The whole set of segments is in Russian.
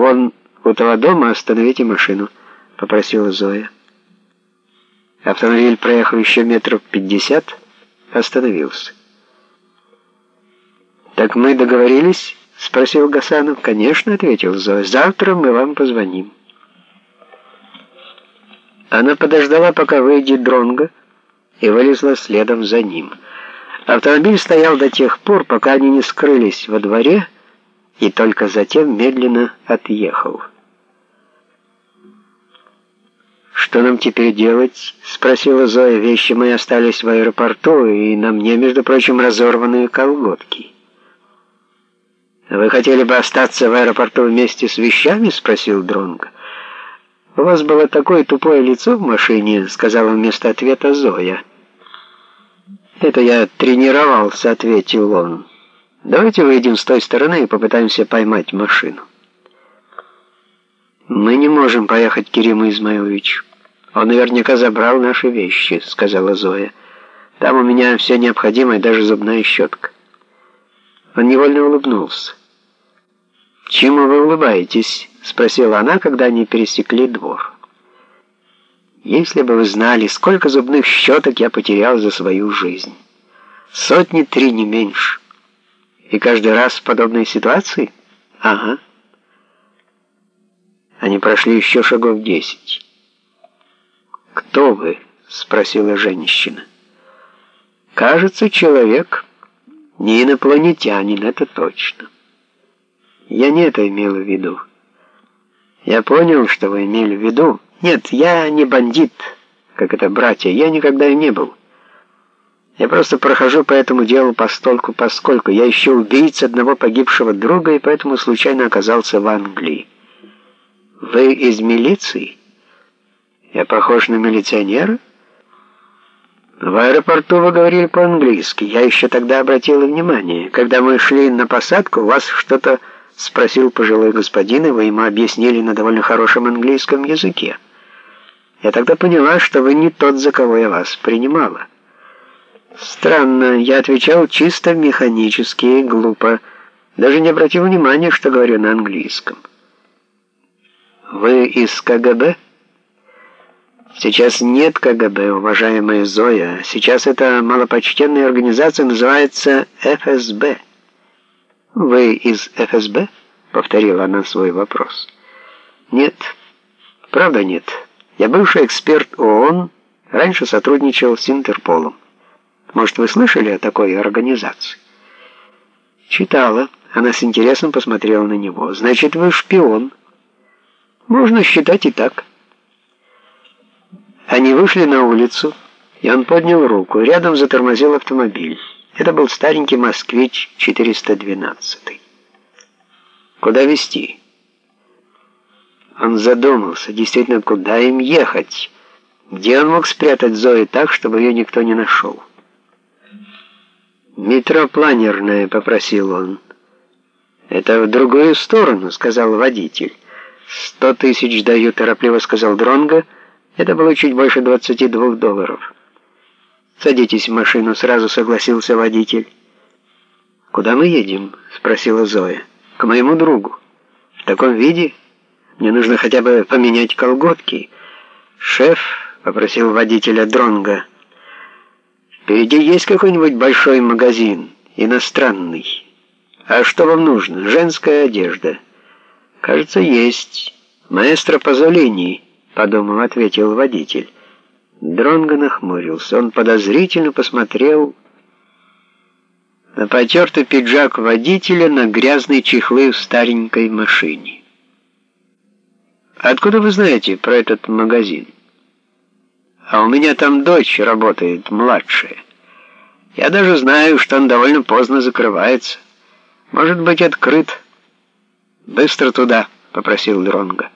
Вон у того дома остановите машину», — попросила Зоя. Автомобиль, проехал еще метров пятьдесят, остановился. «Так мы договорились?» — спросил Гасанов. «Конечно», — ответил Зоя. «Завтра мы вам позвоним». Она подождала, пока выйдет Дронго, и вылезла следом за ним. Автомобиль стоял до тех пор, пока они не скрылись во дворе, и только затем медленно отъехал. «Что нам теперь делать?» — спросила Зоя. «Вещи мои остались в аэропорту, и на мне, между прочим, разорванные колготки». «Вы хотели бы остаться в аэропорту вместе с вещами?» — спросил Дронго. «У вас было такое тупое лицо в машине», — сказала вместо ответа Зоя. «Это я тренировался», — ответил он. «Давайте выйдем с той стороны и попытаемся поймать машину». «Мы не можем поехать к Кериму Измаиловичу. Он наверняка забрал наши вещи», — сказала Зоя. «Там у меня все необходимое, даже зубная щетка». Он невольно улыбнулся. «Чему вы улыбаетесь?» — спросила она, когда они пересекли двор. Если бы вы знали, сколько зубных щеток я потерял за свою жизнь. Сотни три, не меньше. И каждый раз в подобной ситуации? Ага. Они прошли еще шагов десять. «Кто вы?» — спросила женщина. «Кажется, человек. Не инопланетянин, это точно. Я не это имела в виду. Я понял, что вы имели в виду». Нет, я не бандит, как это братья, я никогда и не был. Я просто прохожу по этому делу постольку, поскольку я еще убийца одного погибшего друга и поэтому случайно оказался в Англии. Вы из милиции? Я похож на милиционера? В аэропорту вы говорили по-английски. Я еще тогда обратила внимание. Когда мы шли на посадку, вас что-то спросил пожилой господин, и вы ему объяснили на довольно хорошем английском языке. Я тогда поняла, что вы не тот, за кого я вас принимала. Странно, я отвечал чисто механически и глупо, даже не обратил внимания, что говорю на английском. Вы из КГБ? Сейчас нет КГБ, уважаемая Зоя. Сейчас эта малопочтенная организация называется ФСБ. Вы из ФСБ? Повторила она свой вопрос. Нет, правда нет. Я бывший эксперт ООН, раньше сотрудничал с Интерполом. Может, вы слышали о такой организации? Читала. Она с интересом посмотрела на него. Значит, вы шпион. Можно считать и так. Они вышли на улицу, и он поднял руку. Рядом затормозил автомобиль. Это был старенький «Москвич» 412. Куда везти? Он задумался, действительно, куда им ехать? Где он мог спрятать Зои так, чтобы ее никто не нашел? «Метро планерное», — попросил он. «Это в другую сторону», — сказал водитель. «Сто тысяч даю», — торопливо сказал Дронго. Это было чуть больше двадцати двух долларов. «Садитесь в машину», — сразу согласился водитель. «Куда мы едем?» — спросила Зоя. «К моему другу». «В таком виде?» Мне нужно хотя бы поменять колготки. Шеф попросил водителя Дронга. Впереди есть какой-нибудь большой магазин, иностранный. А что вам нужно? Женская одежда. Кажется, есть. Маэстро Пазолини, подумал, ответил водитель. Дронго нахмурился. Он подозрительно посмотрел на потертый пиджак водителя, на грязные чехлы в старенькой машине. Откуда вы знаете про этот магазин? А у меня там дочь работает, младшая. Я даже знаю, что он довольно поздно закрывается. Может быть, открыт. Быстро туда, попросил Дронга.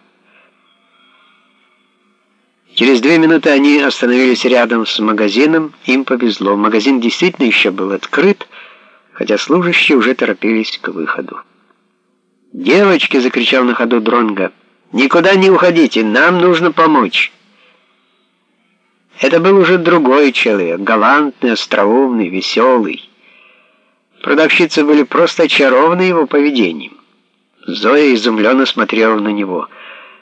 Через две минуты они остановились рядом с магазином. Им повезло. Магазин действительно еще был открыт, хотя служащие уже торопились к выходу. «Девочки!» — закричал на ходу Дронга. «Никуда не уходите, нам нужно помочь». Это был уже другой человек, галантный, остроумный, веселый. Продавщицы были просто очарованы его поведением. Зоя изумленно смотрела на него —